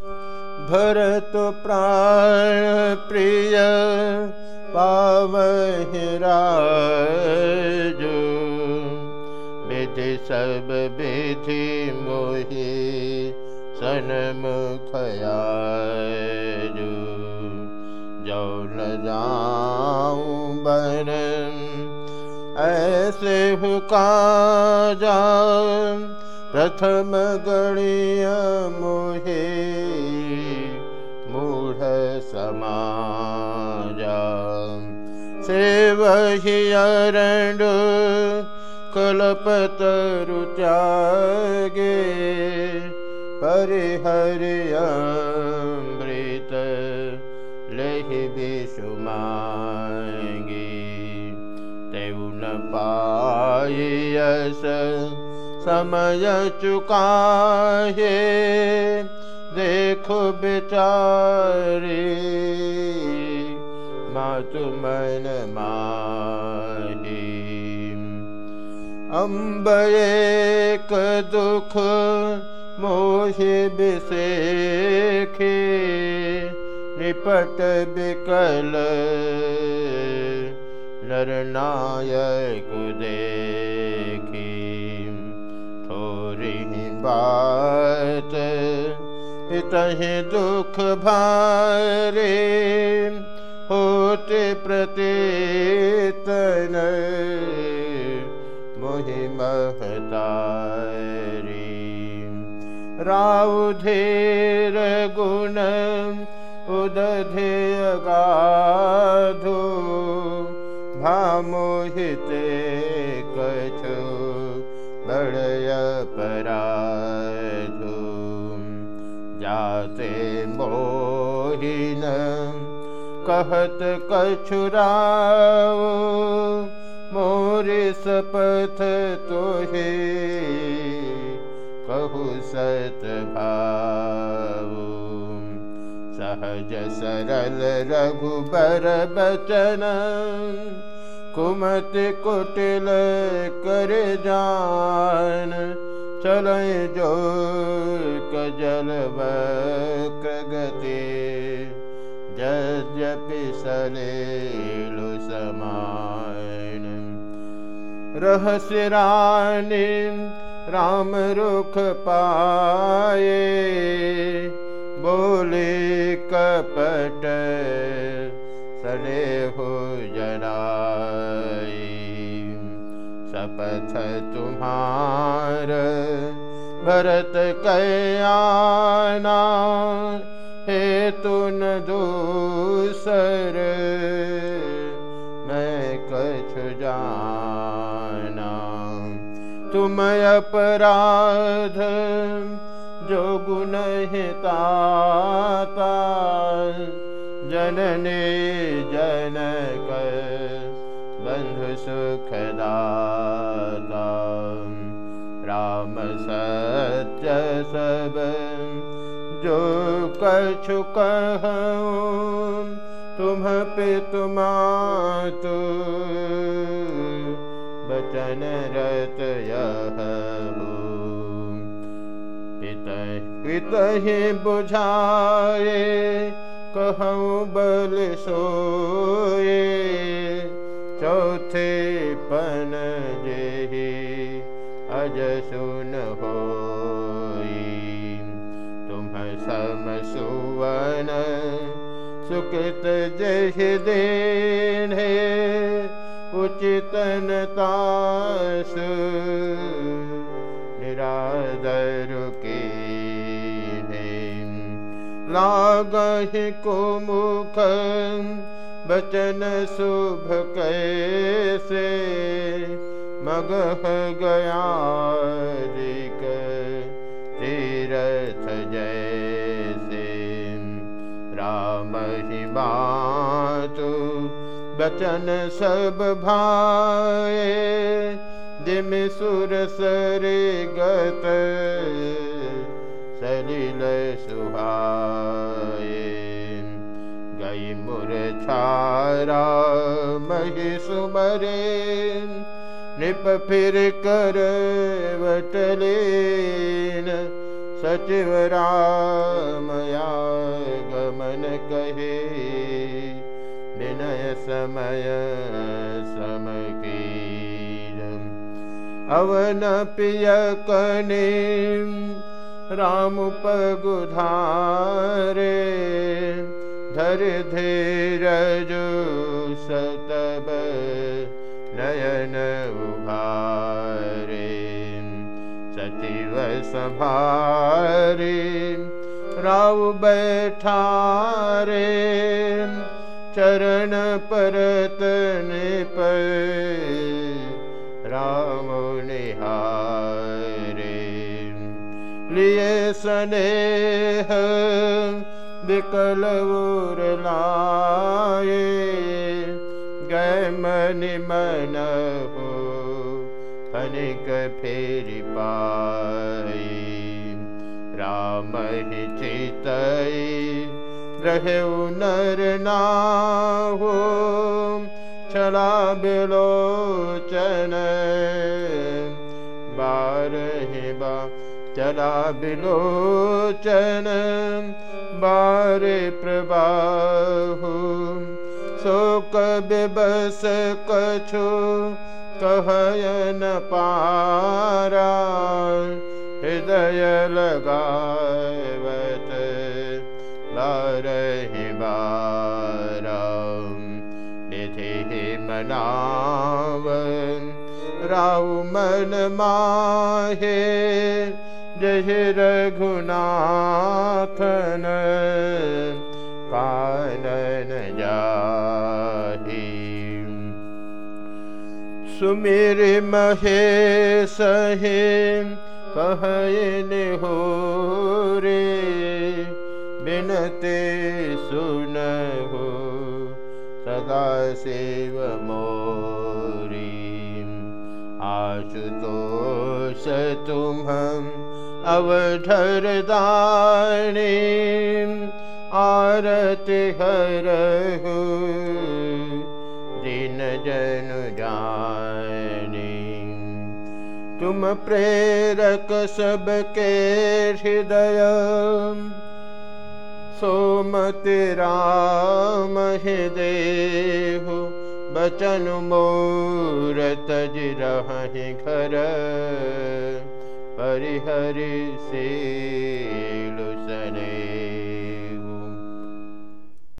भरत प्राण प्रिय पावहिरा विधि सब विधि मोहि सनमुखया जो न जाऊं बन ऐसे हुका जा प्रथम गणिय वही अरण्ड कलपतरु त्यागे परिहरियमृत लहि विषुमांगी तेउ न पायस समय चुकाहे, देखो बेचारे मातु मन माही अम्ब एक दुख मोहि बिसेखे, निपट बिकल नरनायक देखी। थोरी बात पितहि दुख भारे, होते प्रतीतन महतारी राउधेर गुण उदधेय गाधो भामोहिते कछु बड़य पराधो। जाते मोहिन कहत कछुराओ सपथ तोहे कहु सत भाव। सहज सरल रघुबर बचन कुमत कुटिल कर जान। चल जो कजल वक्रगति यद्यपि सलेलु रहस्य रानी राम रुख पाए बोले कपट सने हो जनाई सपथ तुम्हार भरत कयाना हे तुन दूसर तुम अपराध, जो गुण हिताता जनने जनक, बंधु सुखदाता। राम सत्य सब, जो कछु कहूँ, तुम पे तुमातु बचन रत यह पित पित ही बुझाए कहूँ बल सोए चौथे पन जेहि अज सुन होई। तुम सम सुवन सुकृत जहि देन उचितन तास निरादर के लागहि को मुख बचन शुभ कैसे? मगह गया रिक तीरथ जैसे। राम ही बातु बचन सब भाए दिम सुर सरे गत सलिल मुर छारा मही सुमरे निप फिर कर वटलेन। सचिव राम समय समय समकी अवन पिय कने राम पगुधारे धर धीरज सतब नयन उभारे। सचिव सभारे राव बैठारे। चरण पर राम निहारे लिए स्नेह विकल उरलाए गए मन मन हो खनिक फेर पाए। राम ही रहे नर ना हो छला बिलोचन बारहि बा चला बिलोचन बारे प्रबाहु शोक बिबस कछु कहयन पारा। हृदय लगावत लारहि बारा मनाव राव मन माहे। जय रघुनाथन कानन जाहि। सुमिर महे सहे कहन हो रे सुन हो सदा शिव मोरी आशुतोष तुम अवधर दानी आरति हर दिन जन जानी तुम प्रेरक सबके हृदय सोमति राम देहु बचन मोरत घर। परिहरि से